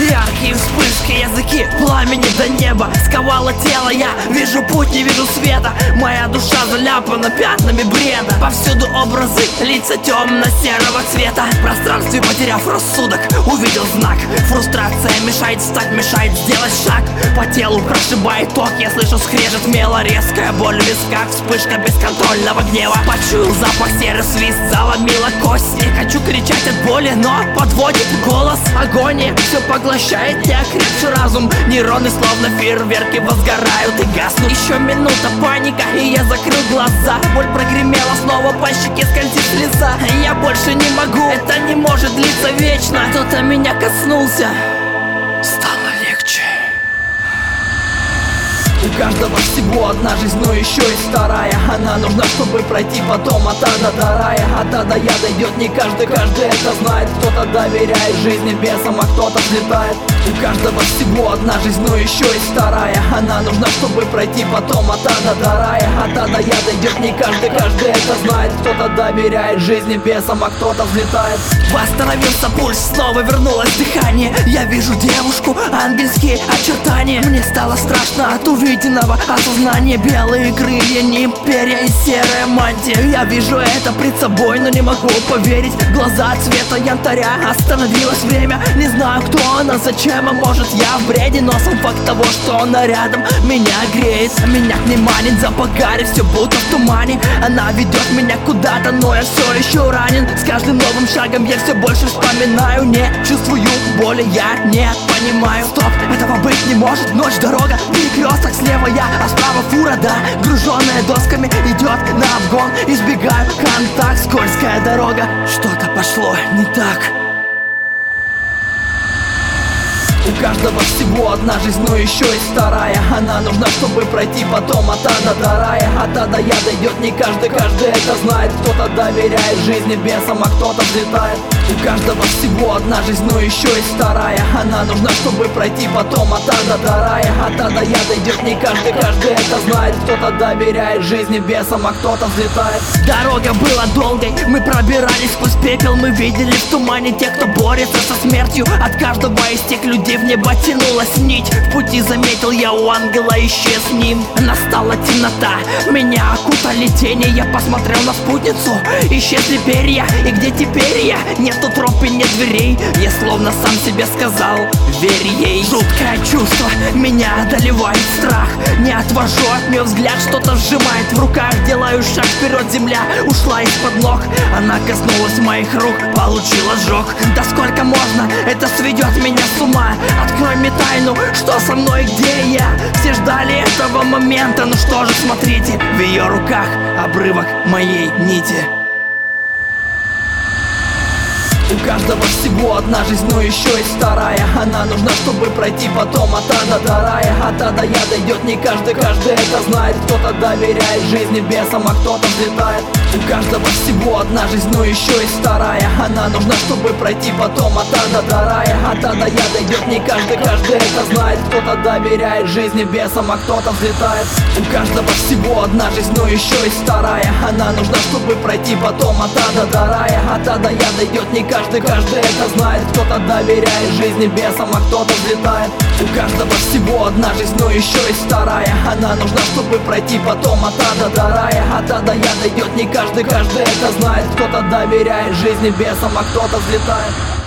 Яркие вспышки, языки пламени до неба. Сковало тело, я вижу путь, не вижу света. Моя душа заляпана пятнами бреда. Повсюду образы, лица темно-серого цвета. В пространстве потеряв рассудок, увидел знак. Фрустрация мешает встать, мешает сделать шаг. По телу прошибает ток, я слышу скрежет мела Резкая боль в висках, вспышка бесконтрольного гнева. Почуял запах серый свист, заломила кость Не хочу кричать от боли, но подводит голос Агония все поглощает неокрепший разум Нейроны словно фейерверки возгорают и гаснут. Еще минута паника и я закрыл глаза. Боль прогремела снова по щеке скользит слеза. Я больше не могу, это не может длиться вечно. Кто-то меня коснулся каждого всего. Одна жизнь, но еще и вторая. Она нужна, чтобы пройти потом от ада до рая. От ада я дойдет не каждый, каждый это знает. Кто-то доверяет жизни бесам, а кто-то взлетает У каждого всего одна жизнь, но еще и вторая Она нужна, чтобы пройти потом от ада до рая. От ада я дойдет не каждый, каждый это знает. Кто-то доверяет жизни бесам, а кто-то взлетает. Восстановился пульс, снова вернулось дыхание. Я вижу девушку, ангельские очертания. Мне стало страшно от увиденного Осознание белые крылья, не перья и серая мантия. Я вижу это пред собой, но не могу поверить. Глаза цвета янтаря, остановилось время Не знаю, кто она, зачем, а может я в бреде Но сам факт того, что она рядом, меня греет. Меня к ней манит запах гари, все будто в тумане. Она ведет меня куда-то, но я все еще ранен. С каждым новым шагом я все больше вспоминаю. Не чувствую боли, я не понимаю. Стоп, этого быть не может, ночь, дорога, перекресток Слева я, а справа фура, да. Груженная досками идет на обгон. Избегаю контакт, скользкая дорога. Что-то пошло не так у каждого всего одна жизнь, но еще и вторая. Она нужна, чтобы пройти потом от ада до рая От ада я дойдет не каждый, каждый это знает. Кто-то доверяет жизни бесам, а кто-то взлетает. У каждого всего одна жизнь, но еще и вторая. Она нужна, чтобы пройти потом от ада до рая От ада я дойдет не каждый, каждый это знает. Кто-то доверяет жизни бесам, а кто-то взлетает. Дорога была долгой, мы пробирались сквозь пепел. Мы видели в тумане тех, кто борется со смертью. От каждого из тех людей в небо тянулась нить В пути заметил я у ангела исчез ним. Настала темнота, меня окутали тени. Я посмотрел на спутницу, исчезли перья. И где теперь я? Нету троп и нет дверей. Я словно сам себе сказал, верь ей. Жуткое чувство, меня одолевает страх. Не отвожу от нее взгляд, что-то сжимает в руках. Делаю шаг вперед, земля ушла из-под ног. Она коснулась моих рук, получила ожог Да сколько можно, это сведет меня с ума Открой мне тайну, что со мной, где я? Все ждали этого момента, ну что же, смотрите В ее руках обрывок моей нити каждого всего. Одна жизнь, но еще и вторая Она нужна, чтобы пройти потом от ада до рая. От ада я дойдет не каждый, каждый это знает. Кто-то доверяет жизни бесам, а кто-то взлетает. У каждого всего одна жизнь, но еще и вторая Она нужна, чтобы пройти потом от ада до рая. От ада я дойдет не каждый, каждый это знает. Кто-то доверяет жизни бесам, а кто-то взлетает. У каждого всего одна жизнь, но еще и вторая Она нужна, чтобы пройти потом от ада до рая. От ада я дойдет не каждый каждый, это знает. Кто-то доверяет жизни бесам, а кто-то взлетает. У каждого всего одна жизнь, но еще и вторая Она нужна, чтобы пройти потом от ада до рая. От ада я дойдет не каждый, каждый это знает. Кто-то доверяет жизни бесам, а кто-то взлетает